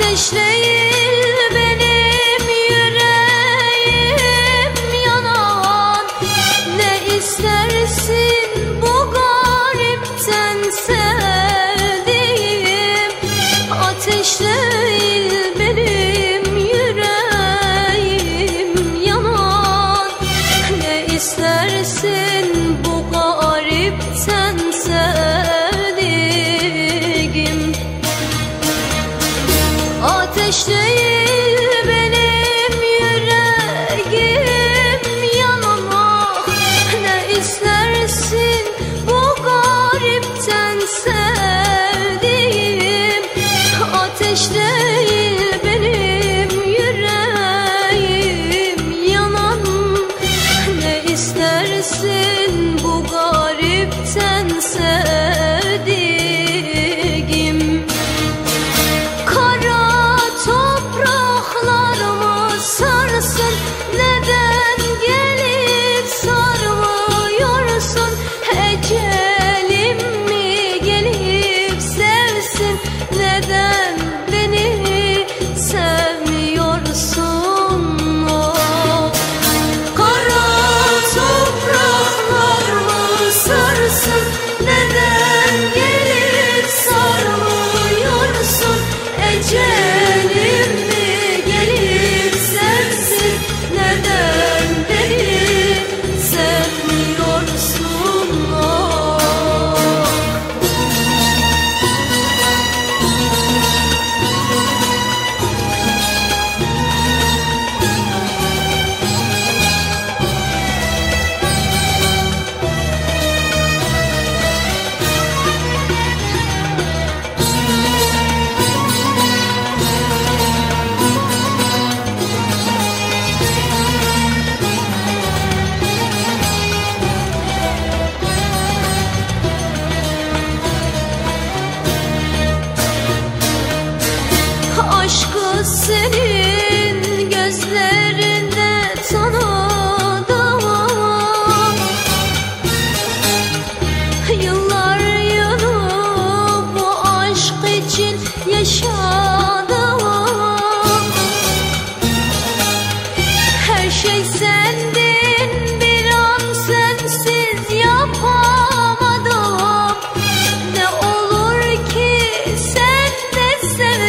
ateş değil benim yüreğim yanan. Ne istersin bu garipten sevdiğim? Ateş değil benim yüreğim yanan. Ne istersin bu garipten sevdiğim? ateşler.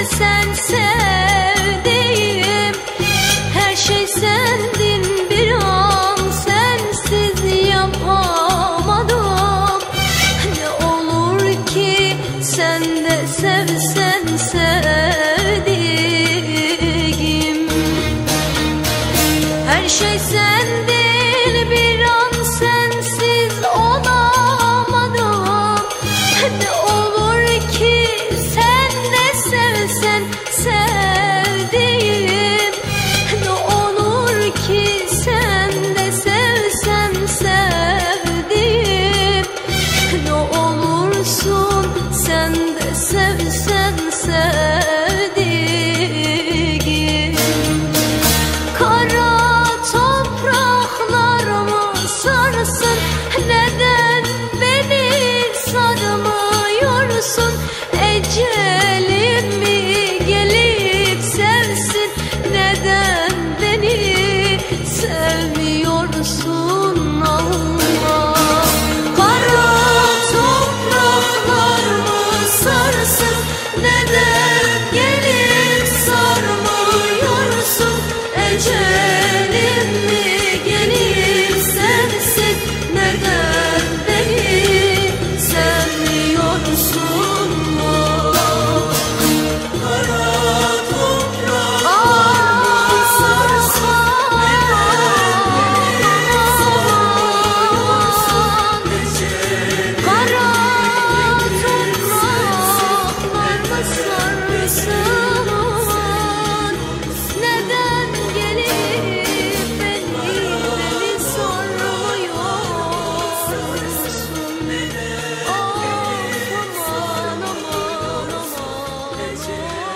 sen sevdiğim Her şey sendin bir an sensiz yapamadım. Ne olur ki sen de sevsen sen. sevi sen sen 谢谢